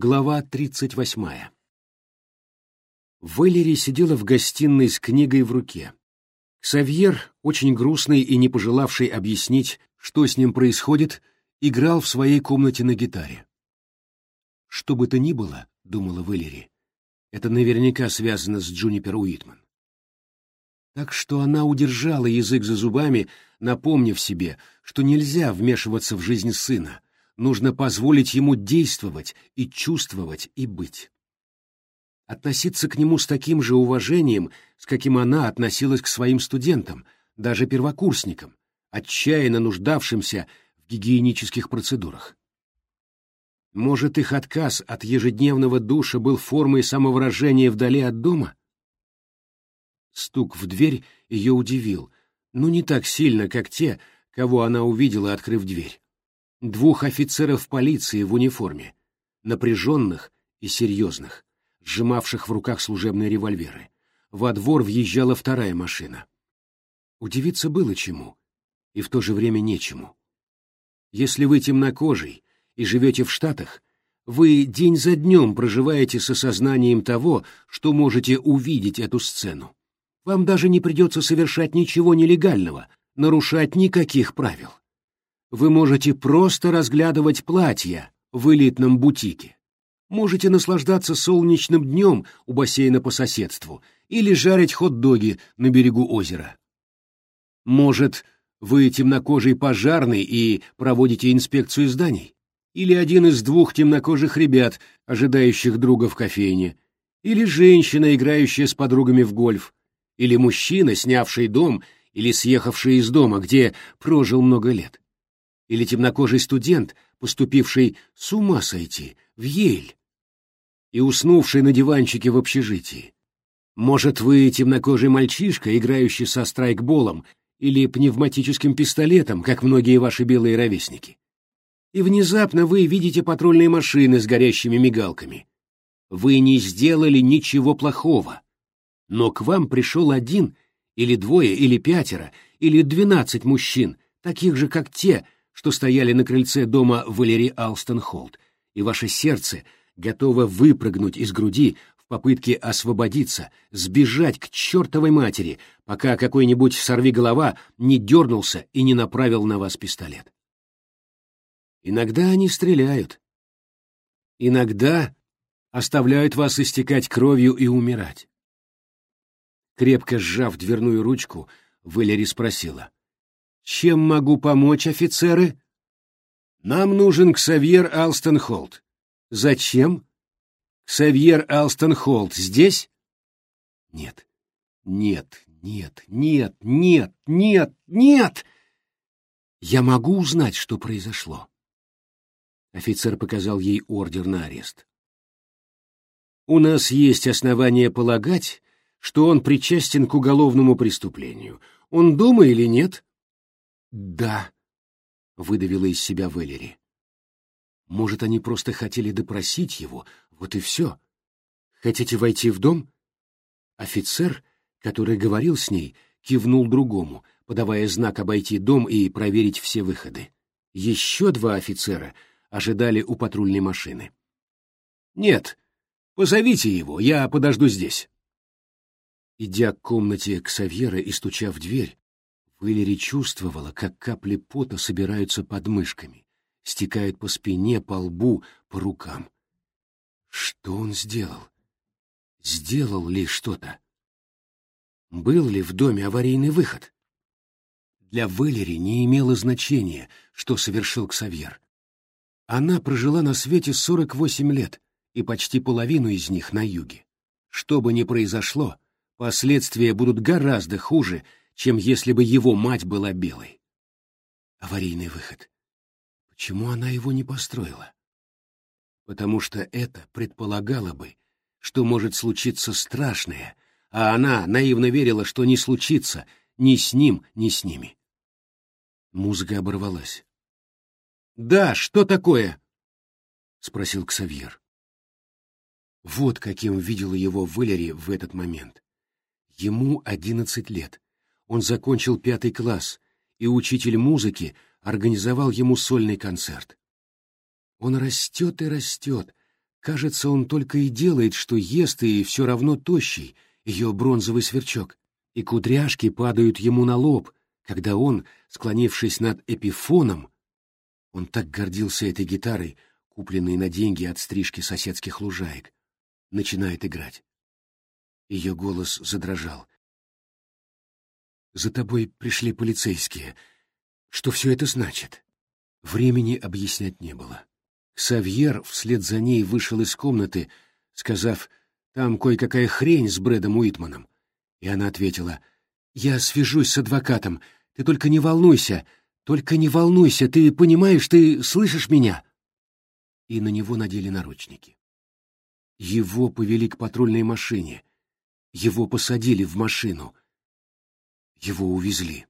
Глава 38. Валери сидела в гостиной с книгой в руке. Ксавьер, очень грустный и не пожелавший объяснить, что с ним происходит, играл в своей комнате на гитаре. «Что бы то ни было», — думала Валери, — «это наверняка связано с Джунипер Уитман». Так что она удержала язык за зубами, напомнив себе, что нельзя вмешиваться в жизнь сына, нужно позволить ему действовать и чувствовать и быть. Относиться к нему с таким же уважением, с каким она относилась к своим студентам, даже первокурсникам, отчаянно нуждавшимся в гигиенических процедурах. Может, их отказ от ежедневного душа был формой самовыражения вдали от дома? Стук в дверь ее удивил, но не так сильно, как те, кого она увидела, открыв дверь двух офицеров полиции в униформе, напряженных и серьезных, сжимавших в руках служебные револьверы. Во двор въезжала вторая машина. Удивиться было чему, и в то же время нечему. Если вы темнокожий и живете в Штатах, вы день за днем проживаете с осознанием того, что можете увидеть эту сцену. Вам даже не придется совершать ничего нелегального, нарушать никаких правил вы можете просто разглядывать платья в элитном бутике. Можете наслаждаться солнечным днем у бассейна по соседству или жарить хот-доги на берегу озера. Может, вы темнокожий пожарный и проводите инспекцию зданий? Или один из двух темнокожих ребят, ожидающих друга в кофейне? Или женщина, играющая с подругами в гольф? Или мужчина, снявший дом или съехавший из дома, где прожил много лет? Или темнокожий студент, поступивший с ума сойти в Ель и уснувший на диванчике в общежитии. Может, вы темнокожий мальчишка, играющий со страйкболом или пневматическим пистолетом, как многие ваши белые ровесники. И внезапно вы видите патрульные машины с горящими мигалками. Вы не сделали ничего плохого, но к вам пришел один или двое или пятеро или двенадцать мужчин, таких же, как те, что стояли на крыльце дома Валерии Алстон-Холт, и ваше сердце готово выпрыгнуть из груди в попытке освободиться, сбежать к чертовой матери, пока какой-нибудь сорвиголова не дернулся и не направил на вас пистолет. Иногда они стреляют. Иногда оставляют вас истекать кровью и умирать. Крепко сжав дверную ручку, Валери спросила — чем могу помочь, офицеры? Нам нужен Ксавьер Алстенхолд. Зачем? Ксавьер Алстенхолд здесь? Нет, нет, нет, нет, нет, нет, нет! Я могу узнать, что произошло. Офицер показал ей ордер на арест. У нас есть основания полагать, что он причастен к уголовному преступлению. Он дома или нет? «Да», — выдавила из себя Валери. «Может, они просто хотели допросить его, вот и все. Хотите войти в дом?» Офицер, который говорил с ней, кивнул другому, подавая знак обойти дом и проверить все выходы. Еще два офицера ожидали у патрульной машины. «Нет, позовите его, я подожду здесь». Идя к комнате Ксавьера и стуча в дверь, Валери чувствовала, как капли пота собираются под мышками, стекают по спине, по лбу, по рукам. Что он сделал? Сделал ли что-то? Был ли в доме аварийный выход? Для Валери не имело значения, что совершил Ксавьер. Она прожила на свете 48 лет, и почти половину из них на юге. Что бы ни произошло, последствия будут гораздо хуже, чем если бы его мать была белой. Аварийный выход. Почему она его не построила? Потому что это предполагало бы, что может случиться страшное, а она наивно верила, что не случится ни с ним, ни с ними. Музыка оборвалась. «Да, что такое?» — спросил Ксавьер. Вот каким видела его Валери в этот момент. Ему одиннадцать лет, он закончил пятый класс, и учитель музыки организовал ему сольный концерт. Он растет и растет, Кажется, он только и делает, что ест, и все равно тощий, ее бронзовый сверчок, и кудряшки падают ему на лоб, когда он, склонившись над эпифоном, он так гордился этой гитарой, купленной на деньги от стрижки соседских лужаек, начинает играть. Ее голос задрожал. «За тобой пришли полицейские. Что все это значит?» Времени объяснять не было. Савьер вслед за ней вышел из комнаты, сказав, «Там кое-какая хрень с Брэдом Уитманом». И она ответила, «Я свяжусь с адвокатом. Ты только не волнуйся. Только не волнуйся. Ты понимаешь, ты слышишь меня?» И на него надели наручники. Его повели к патрульной машине. Его посадили в машину. Его увезли.